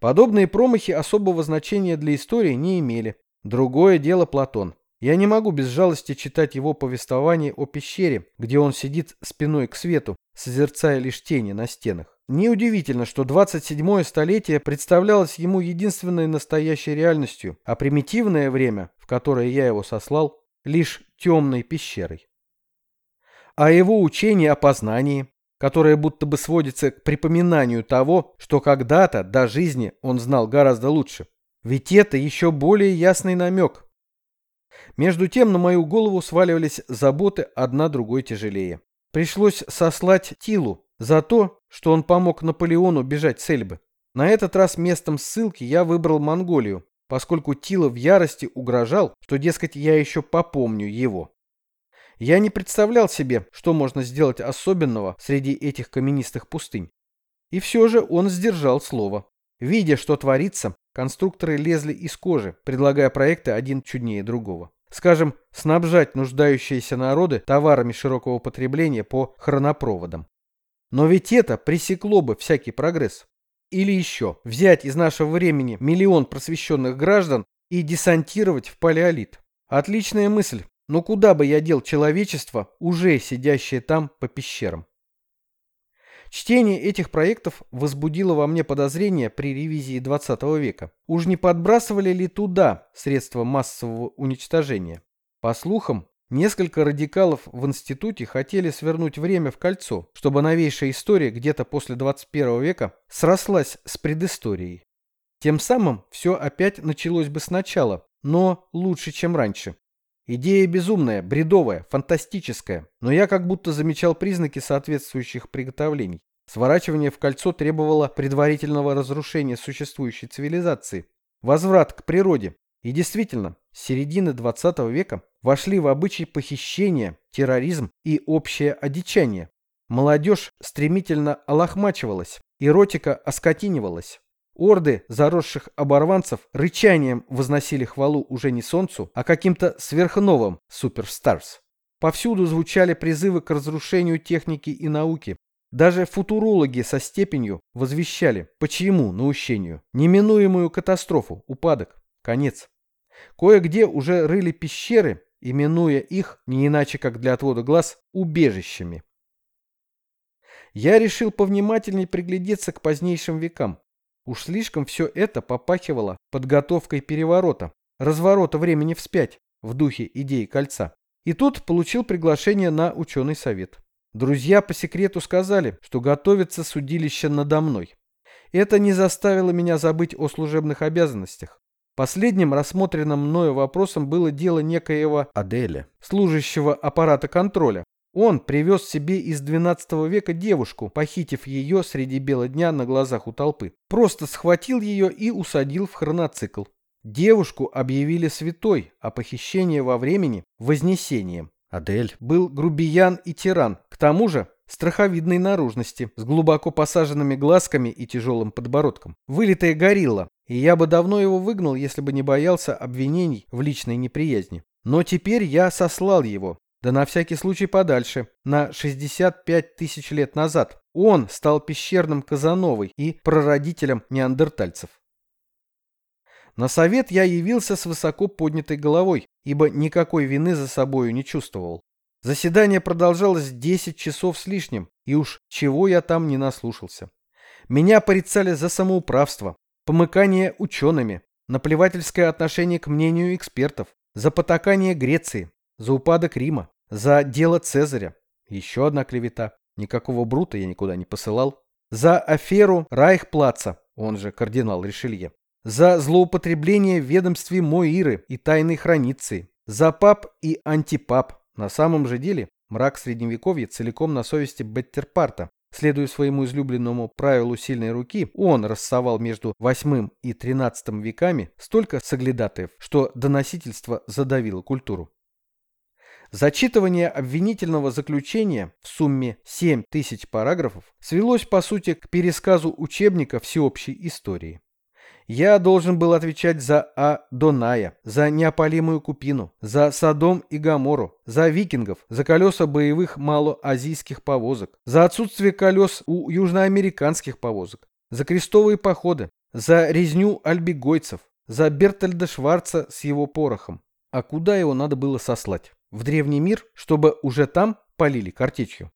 Подобные промахи особого значения для истории не имели. Другое дело Платон. Я не могу без жалости читать его повествование о пещере, где он сидит спиной к свету, созерцая лишь тени на стенах. Неудивительно, что 27-е столетие представлялось ему единственной настоящей реальностью, а примитивное время, в которое я его сослал, лишь темной пещерой. А его учение о познании, которое будто бы сводится к припоминанию того, что когда-то до жизни он знал гораздо лучше. Ведь это еще более ясный намек. Между тем на мою голову сваливались заботы одна другой тяжелее. Пришлось сослать Тилу за то, что он помог Наполеону бежать с Эльбы. На этот раз местом ссылки я выбрал Монголию, поскольку Тила в ярости угрожал, что, дескать, я еще попомню его. Я не представлял себе, что можно сделать особенного среди этих каменистых пустынь. И все же он сдержал слово. Видя, что творится, конструкторы лезли из кожи, предлагая проекты один чуднее другого. Скажем, снабжать нуждающиеся народы товарами широкого потребления по хронопроводам. Но ведь это пресекло бы всякий прогресс. Или еще, взять из нашего времени миллион просвещенных граждан и десантировать в палеолит. Отличная мысль, но куда бы я дел человечество, уже сидящее там по пещерам? Чтение этих проектов возбудило во мне подозрения при ревизии 20 века. Уж не подбрасывали ли туда средства массового уничтожения? По слухам, несколько радикалов в институте хотели свернуть время в кольцо, чтобы новейшая история где-то после 21 века срослась с предысторией. Тем самым все опять началось бы сначала, но лучше, чем раньше. Идея безумная, бредовая, фантастическая, но я как будто замечал признаки соответствующих приготовлений. Сворачивание в кольцо требовало предварительного разрушения существующей цивилизации, возврат к природе. И действительно, с середины 20 века вошли в обычай похищения, терроризм и общее одичание. Молодежь стремительно олохмачивалась, эротика оскотинивалась. Орды заросших оборванцев рычанием возносили хвалу уже не солнцу, а каким-то сверхновым суперстарс. Повсюду звучали призывы к разрушению техники и науки. Даже футурологи со степенью возвещали, почему наущению, неминуемую катастрофу, упадок, конец. Кое-где уже рыли пещеры, именуя их, не иначе как для отвода глаз, убежищами. Я решил повнимательней приглядеться к позднейшим векам. Уж слишком все это попахивало подготовкой переворота, разворота времени вспять в духе идеи кольца. И тут получил приглашение на ученый совет. Друзья по секрету сказали, что готовится судилище надо мной. Это не заставило меня забыть о служебных обязанностях. Последним рассмотренным мною вопросом было дело некоего Аделя, служащего аппарата контроля, он привез себе из 12 века девушку, похитив ее среди бела дня на глазах у толпы. Просто схватил ее и усадил в хроноцикл. Девушку объявили святой, а похищение во времени – вознесением. Адель был грубиян и тиран, к тому же страховидной наружности, с глубоко посаженными глазками и тяжелым подбородком. Вылитая горилла, и я бы давно его выгнал, если бы не боялся обвинений в личной неприязни. Но теперь я сослал его, да на всякий случай подальше, на 65 тысяч лет назад. Он стал пещерным Казановой и прародителем неандертальцев. На совет я явился с высоко поднятой головой, ибо никакой вины за собою не чувствовал. Заседание продолжалось 10 часов с лишним, и уж чего я там не наслушался. Меня порицали за самоуправство, помыкание учеными, наплевательское отношение к мнению экспертов, за потакание Греции, за упадок Рима. За дело Цезаря. Еще одна клевета. Никакого Брута я никуда не посылал. За аферу Райхплаца, он же кардинал Ришелье. За злоупотребление в ведомстве Моиры и тайной храниции. За пап и антипап. На самом же деле мрак средневековья целиком на совести Беттерпарта. Следуя своему излюбленному правилу сильной руки, он рассовал между 8 и 13 веками столько соглядатаев, что доносительство задавило культуру. Зачитывание обвинительного заключения в сумме 7 тысяч параграфов свелось, по сути, к пересказу учебника всеобщей истории. Я должен был отвечать за Адоная, за неопалимую купину, за Содом и Гамору, за викингов, за колеса боевых малоазийских повозок, за отсутствие колес у южноамериканских повозок, за крестовые походы, за резню альбигойцев, за Бертольда Шварца с его порохом. А куда его надо было сослать? в древний мир, чтобы уже там полили картечью.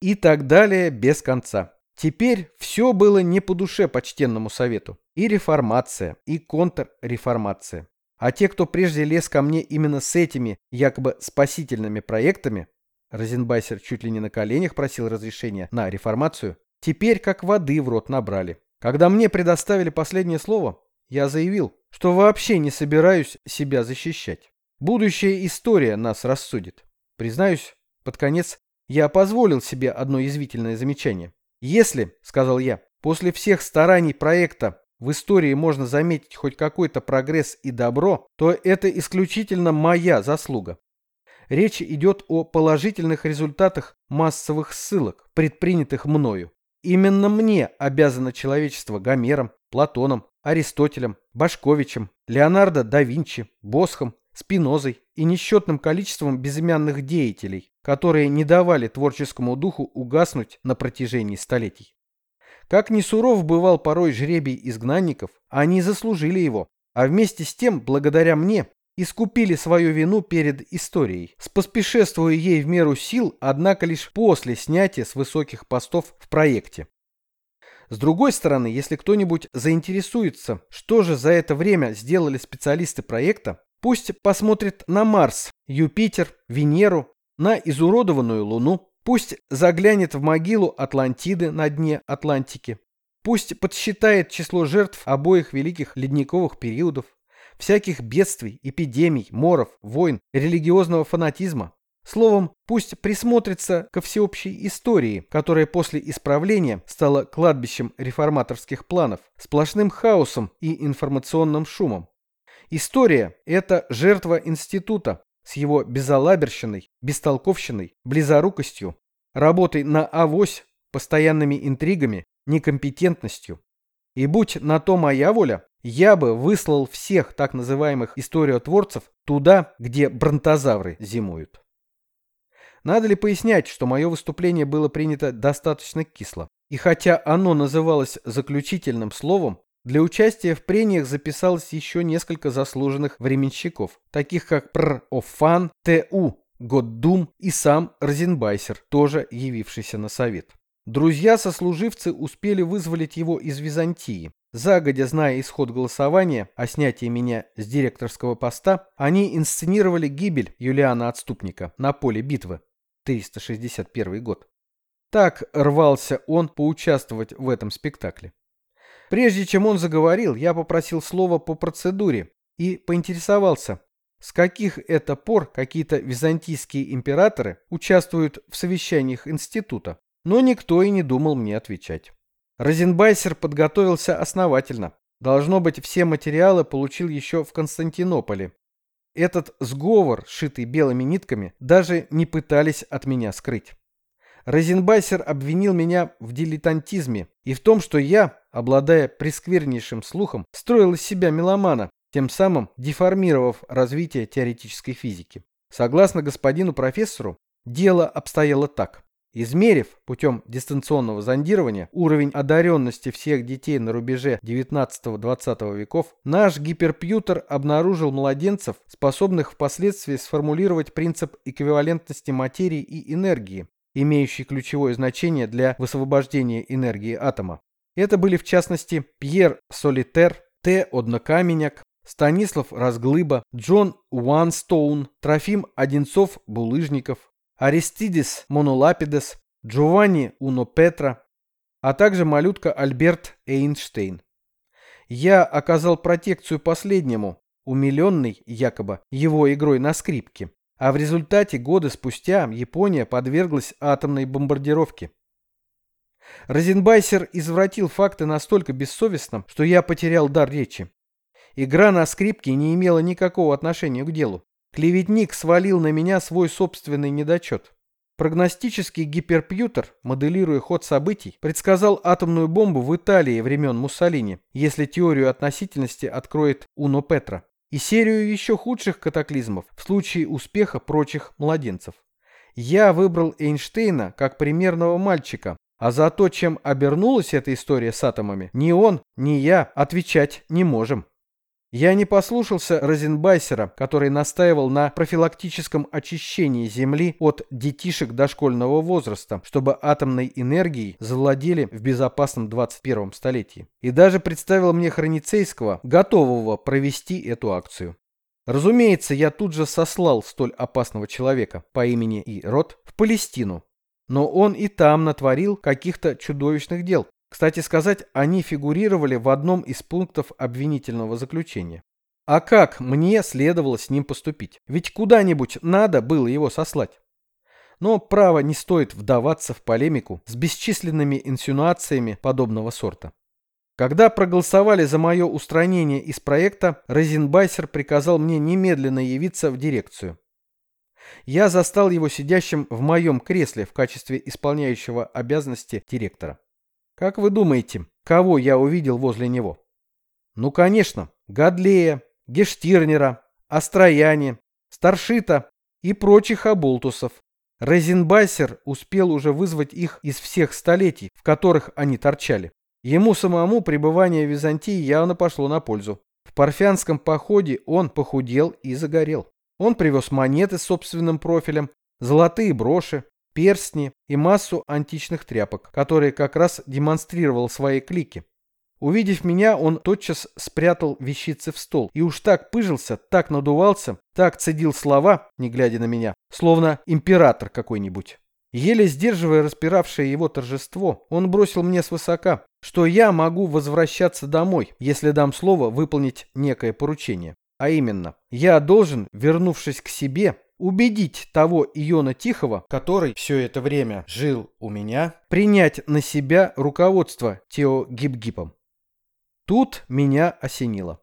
И так далее без конца. Теперь все было не по душе почтенному совету. И реформация, и контрреформация. А те, кто прежде лез ко мне именно с этими якобы спасительными проектами, Розенбайсер чуть ли не на коленях просил разрешения на реформацию, теперь как воды в рот набрали. Когда мне предоставили последнее слово, я заявил, что вообще не собираюсь себя защищать. Будущая история нас рассудит. Признаюсь, под конец я позволил себе одно язвительное замечание. Если, сказал я, после всех стараний проекта в истории можно заметить хоть какой-то прогресс и добро, то это исключительно моя заслуга. Речь идет о положительных результатах массовых ссылок, предпринятых мною. Именно мне обязано человечество Гомером, Платоном, Аристотелем, Башковичем, Леонардо да Винчи, Босхом, Спинозой и несчетным количеством безымянных деятелей, которые не давали творческому духу угаснуть на протяжении столетий. Как ни суров бывал порой жребий изгнанников, они заслужили его, а вместе с тем, благодаря мне, искупили свою вину перед историей, споспешествуя ей в меру сил, однако лишь после снятия с высоких постов в проекте. С другой стороны, если кто-нибудь заинтересуется, что же за это время сделали специалисты проекта, Пусть посмотрит на Марс, Юпитер, Венеру, на изуродованную Луну. Пусть заглянет в могилу Атлантиды на дне Атлантики. Пусть подсчитает число жертв обоих великих ледниковых периодов, всяких бедствий, эпидемий, моров, войн, религиозного фанатизма. Словом, пусть присмотрится ко всеобщей истории, которая после исправления стала кладбищем реформаторских планов, сплошным хаосом и информационным шумом. История – это жертва института с его безалаберщиной, бестолковщиной, близорукостью, работой на авось, постоянными интригами, некомпетентностью. И будь на то моя воля, я бы выслал всех так называемых историотворцев туда, где бронтозавры зимуют. Надо ли пояснять, что мое выступление было принято достаточно кисло, и хотя оно называлось заключительным словом, для участия в прениях записалось еще несколько заслуженных временщиков, таких как Пр. Офан, Т.У. Годдум и сам Розенбайсер, тоже явившийся на совет. Друзья-сослуживцы успели вызволить его из Византии. Загодя зная исход голосования а о снятии меня с директорского поста, они инсценировали гибель Юлиана Отступника на поле битвы. 361 год. Так рвался он поучаствовать в этом спектакле. Прежде чем он заговорил, я попросил слова по процедуре и поинтересовался, с каких это пор какие-то византийские императоры участвуют в совещаниях института, но никто и не думал мне отвечать. Розенбайсер подготовился основательно. Должно быть, все материалы получил еще в Константинополе. Этот сговор, шитый белыми нитками, даже не пытались от меня скрыть. Розенбайсер обвинил меня в дилетантизме и в том, что я, обладая пресквернейшим слухом, строил из себя меломана, тем самым деформировав развитие теоретической физики. Согласно господину профессору, дело обстояло так. Измерив путем дистанционного зондирования уровень одаренности всех детей на рубеже 19-20 веков, наш гиперпьютер обнаружил младенцев, способных впоследствии сформулировать принцип эквивалентности материи и энергии, имеющий ключевое значение для высвобождения энергии атома. Это были в частности Пьер Солитер, Т. Однокаменяк, Станислав Разглыба, Джон Уанстоун, Трофим Одинцов-Булыжников, Аристидис Монолапидес, Джованни Уно Петра, а также малютка Альберт Эйнштейн. Я оказал протекцию последнему, умиленный, якобы, его игрой на скрипке. А в результате годы спустя Япония подверглась атомной бомбардировке. Розенбайсер извратил факты настолько бессовестно, что я потерял дар речи. Игра на скрипке не имела никакого отношения к делу. Клеветник свалил на меня свой собственный недочет. Прогностический гиперпьютер, моделируя ход событий, предсказал атомную бомбу в Италии времен Муссолини, если теорию относительности откроет Уно Петра, и серию еще худших катаклизмов в случае успеха прочих младенцев. Я выбрал Эйнштейна как примерного мальчика, а за то, чем обернулась эта история с атомами, ни он, ни я отвечать не можем. Я не послушался Розенбайсера, который настаивал на профилактическом очищении Земли от детишек дошкольного возраста, чтобы атомной энергией завладели в безопасном 21 столетии. И даже представил мне Храницейского, готового провести эту акцию. Разумеется, я тут же сослал столь опасного человека по имени и род в Палестину, но он и там натворил каких-то чудовищных дел. Кстати сказать, они фигурировали в одном из пунктов обвинительного заключения. А как мне следовало с ним поступить? Ведь куда-нибудь надо было его сослать. Но право не стоит вдаваться в полемику с бесчисленными инсинуациями подобного сорта. Когда проголосовали за мое устранение из проекта, Розенбайсер приказал мне немедленно явиться в дирекцию я застал его сидящим в моем кресле в качестве исполняющего обязанности директора. Как вы думаете, кого я увидел возле него? Ну, конечно, Гадлея, Гештирнера, Острояне, Старшита и прочих оболтусов. Розенбайсер успел уже вызвать их из всех столетий, в которых они торчали. Ему самому пребывание в Византии явно пошло на пользу. В парфянском походе он похудел и загорел. Он привез монеты с собственным профилем, золотые броши, перстни и массу античных тряпок, которые как раз демонстрировал своей клике. Увидев меня, он тотчас спрятал вещицы в стол и уж так пыжился, так надувался, так цедил слова, не глядя на меня, словно император какой-нибудь. Еле сдерживая распиравшее его торжество, он бросил мне свысока, что я могу возвращаться домой, если дам слово выполнить некое поручение. А именно, я должен, вернувшись к себе, убедить того Иона Тихого, который все это время жил у меня, принять на себя руководство Тео Гипгипом. Тут меня осенило.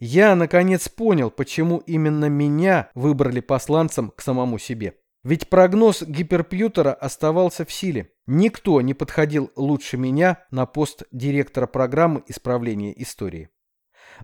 Я, наконец, понял, почему именно меня выбрали посланцем к самому себе. Ведь прогноз гиперпьютера оставался в силе. Никто не подходил лучше меня на пост директора программы исправления истории.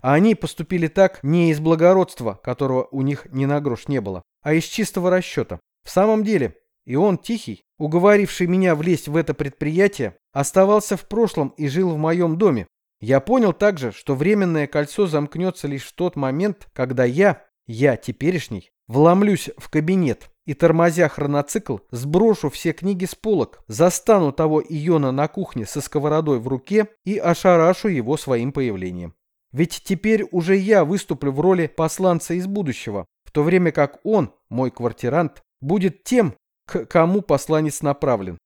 А они поступили так не из благородства, которого у них ни на грош не было, а из чистого расчета. В самом деле, и он, Тихий, уговоривший меня влезть в это предприятие, оставался в прошлом и жил в моем доме. Я понял также, что временное кольцо замкнется лишь в тот момент, когда я, я теперешний, вломлюсь в кабинет и, тормозя хроноцикл, сброшу все книги с полок, застану того Иона на кухне со сковородой в руке и ошарашу его своим появлением. Ведь теперь уже я выступлю в роли посланца из будущего, в то время как он, мой квартирант, будет тем, к кому посланец направлен.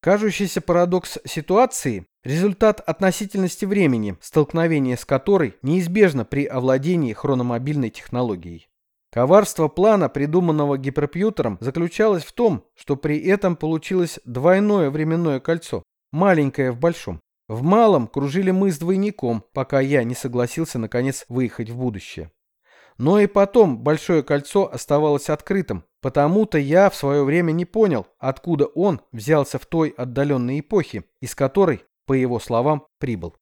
Кажущийся парадокс ситуации – результат относительности времени, столкновение с которой неизбежно при овладении хрономобильной технологией. Коварство плана, придуманного гиперпьютером, заключалось в том, что при этом получилось двойное временное кольцо, маленькое в большом. В малом кружили мы с двойником, пока я не согласился наконец выехать в будущее. Но и потом Большое кольцо оставалось открытым, потому-то я в свое время не понял, откуда он взялся в той отдаленной эпохе, из которой, по его словам, прибыл.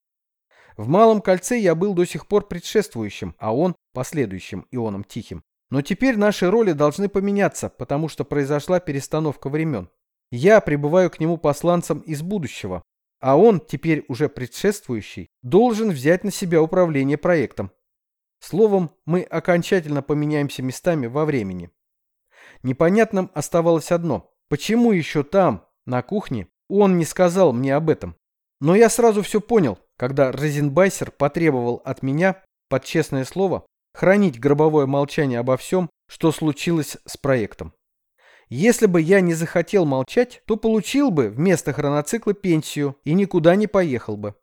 В Малом кольце я был до сих пор предшествующим, а он – последующим Ионом Тихим. Но теперь наши роли должны поменяться, потому что произошла перестановка времен. Я прибываю к нему посланцем из будущего, а он, теперь уже предшествующий, должен взять на себя управление проектом. Словом, мы окончательно поменяемся местами во времени. Непонятным оставалось одно. Почему еще там, на кухне, он не сказал мне об этом? Но я сразу все понял, когда Розенбайсер потребовал от меня, под честное слово, хранить гробовое молчание обо всем, что случилось с проектом. Если бы я не захотел молчать, то получил бы вместо хроноцикла пенсию и никуда не поехал бы.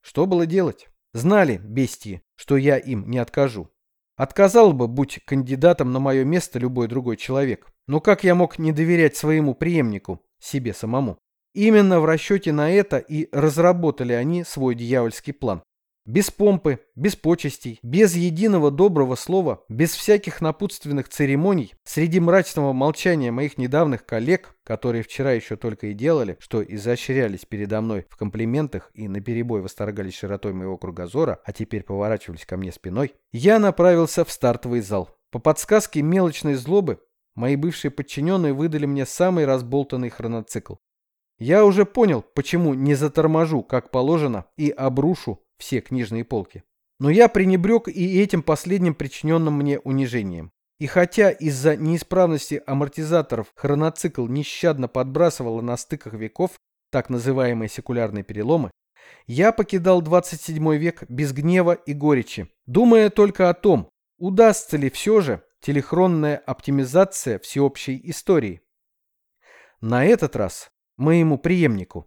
Что было делать? Знали, бестии, что я им не откажу. Отказал бы, будь кандидатом на мое место любой другой человек. Но как я мог не доверять своему преемнику, себе самому? Именно в расчете на это и разработали они свой дьявольский план. Без помпы, без почестей, без единого доброго слова, без всяких напутственных церемоний, среди мрачного молчания моих недавних коллег, которые вчера еще только и делали, что изощрялись передо мной в комплиментах и наперебой восторгались широтой моего кругозора, а теперь поворачивались ко мне спиной, я направился в стартовый зал. По подсказке мелочной злобы мои бывшие подчиненные выдали мне самый разболтанный хроноцикл. Я уже понял, почему не заторможу, как положено, и обрушу все книжные полки. Но я пренебрег и этим последним причиненным мне унижением. И хотя из-за неисправности амортизаторов хроноцикл нещадно подбрасывало на стыках веков так называемые секулярные переломы, я покидал 27 век без гнева и горечи, думая только о том, удастся ли все же телехронная оптимизация всеобщей истории. На этот раз моему преемнику